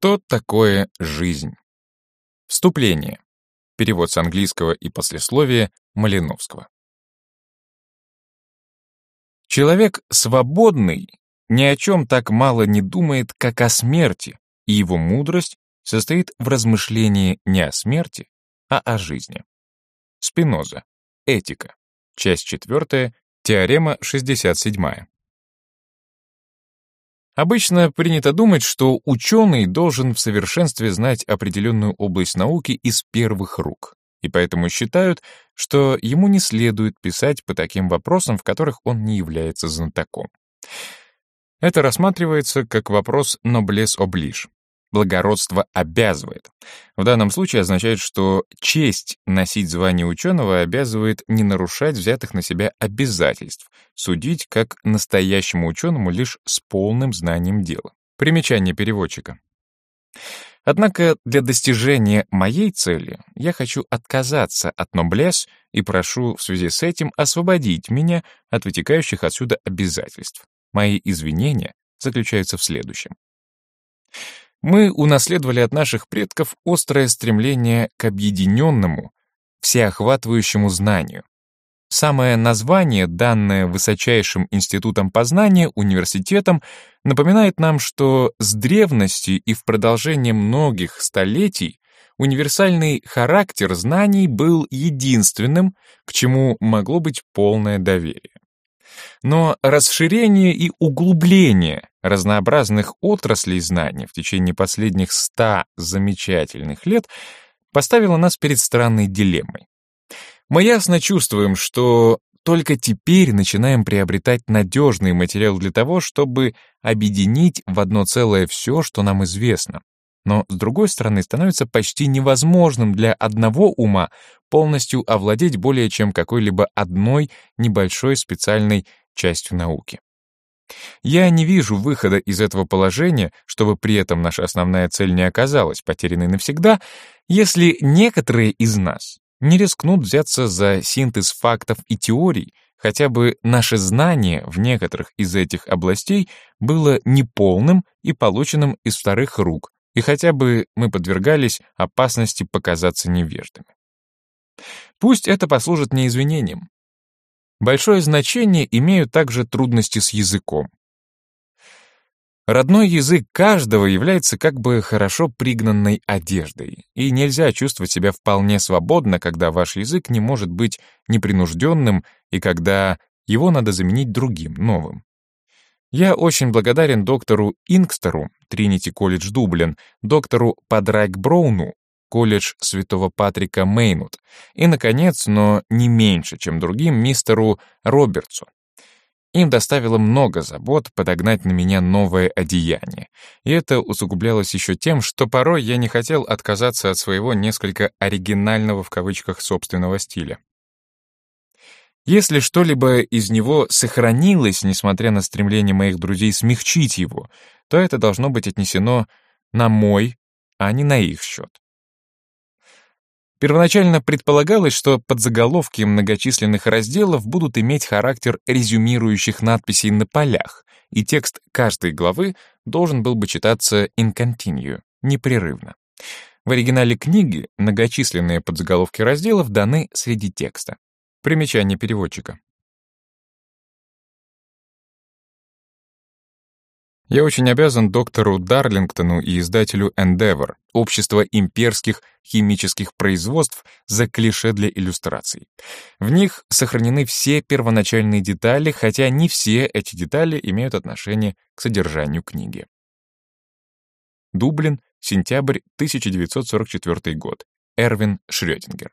Что такое жизнь? Вступление. Перевод с английского и послесловие Малиновского. Человек свободный ни о чем так мало не думает, как о смерти, и его мудрость состоит в размышлении не о смерти, а о жизни. Спиноза. Этика. Часть 4. Теорема 67. Обычно принято думать, что ученый должен в совершенстве знать определенную область науки из первых рук, и поэтому считают, что ему не следует писать по таким вопросам, в которых он не является знатоком. Это рассматривается как вопрос «noblesse oblige» благородство обязывает. В данном случае означает, что честь носить звание ученого обязывает не нарушать взятых на себя обязательств, судить как настоящему ученому лишь с полным знанием дела. Примечание переводчика. Однако для достижения моей цели я хочу отказаться от ноблес и прошу в связи с этим освободить меня от вытекающих отсюда обязательств. Мои извинения заключаются в следующем. Мы унаследовали от наших предков острое стремление к объединенному, всеохватывающему знанию. Самое название, данное высочайшим институтом познания, университетом, напоминает нам, что с древности и в продолжение многих столетий универсальный характер знаний был единственным, к чему могло быть полное доверие. Но расширение и углубление разнообразных отраслей знаний в течение последних ста замечательных лет поставило нас перед странной дилеммой. Мы ясно чувствуем, что только теперь начинаем приобретать надежный материал для того, чтобы объединить в одно целое все, что нам известно. Но, с другой стороны, становится почти невозможным для одного ума полностью овладеть более чем какой-либо одной небольшой специальной частью науки. Я не вижу выхода из этого положения, чтобы при этом наша основная цель не оказалась потерянной навсегда, если некоторые из нас не рискнут взяться за синтез фактов и теорий, хотя бы наше знание в некоторых из этих областей было неполным и полученным из вторых рук, и хотя бы мы подвергались опасности показаться невеждами. Пусть это послужит не извинением. Большое значение имеют также трудности с языком. Родной язык каждого является как бы хорошо пригнанной одеждой, и нельзя чувствовать себя вполне свободно, когда ваш язык не может быть непринужденным и когда его надо заменить другим, новым. Я очень благодарен доктору Инкстеру, Тринити колледж Дублин, доктору Падрайк Броуну, колледж Святого Патрика Мейнут, и, наконец, но не меньше, чем другим, мистеру Робертсу. Им доставило много забот подогнать на меня новое одеяние, и это усугублялось еще тем, что порой я не хотел отказаться от своего несколько «оригинального» в кавычках собственного стиля. Если что-либо из него сохранилось, несмотря на стремление моих друзей смягчить его, то это должно быть отнесено на мой, а не на их счет. Первоначально предполагалось, что подзаголовки многочисленных разделов будут иметь характер резюмирующих надписей на полях, и текст каждой главы должен был бы читаться in continue, непрерывно. В оригинале книги многочисленные подзаголовки разделов даны среди текста. Примечание переводчика. Я очень обязан доктору Дарлингтону и издателю Endeavor, общество имперских химических производств, за клише для иллюстраций. В них сохранены все первоначальные детали, хотя не все эти детали имеют отношение к содержанию книги. Дублин, сентябрь 1944 год. Эрвин Шрёдингер.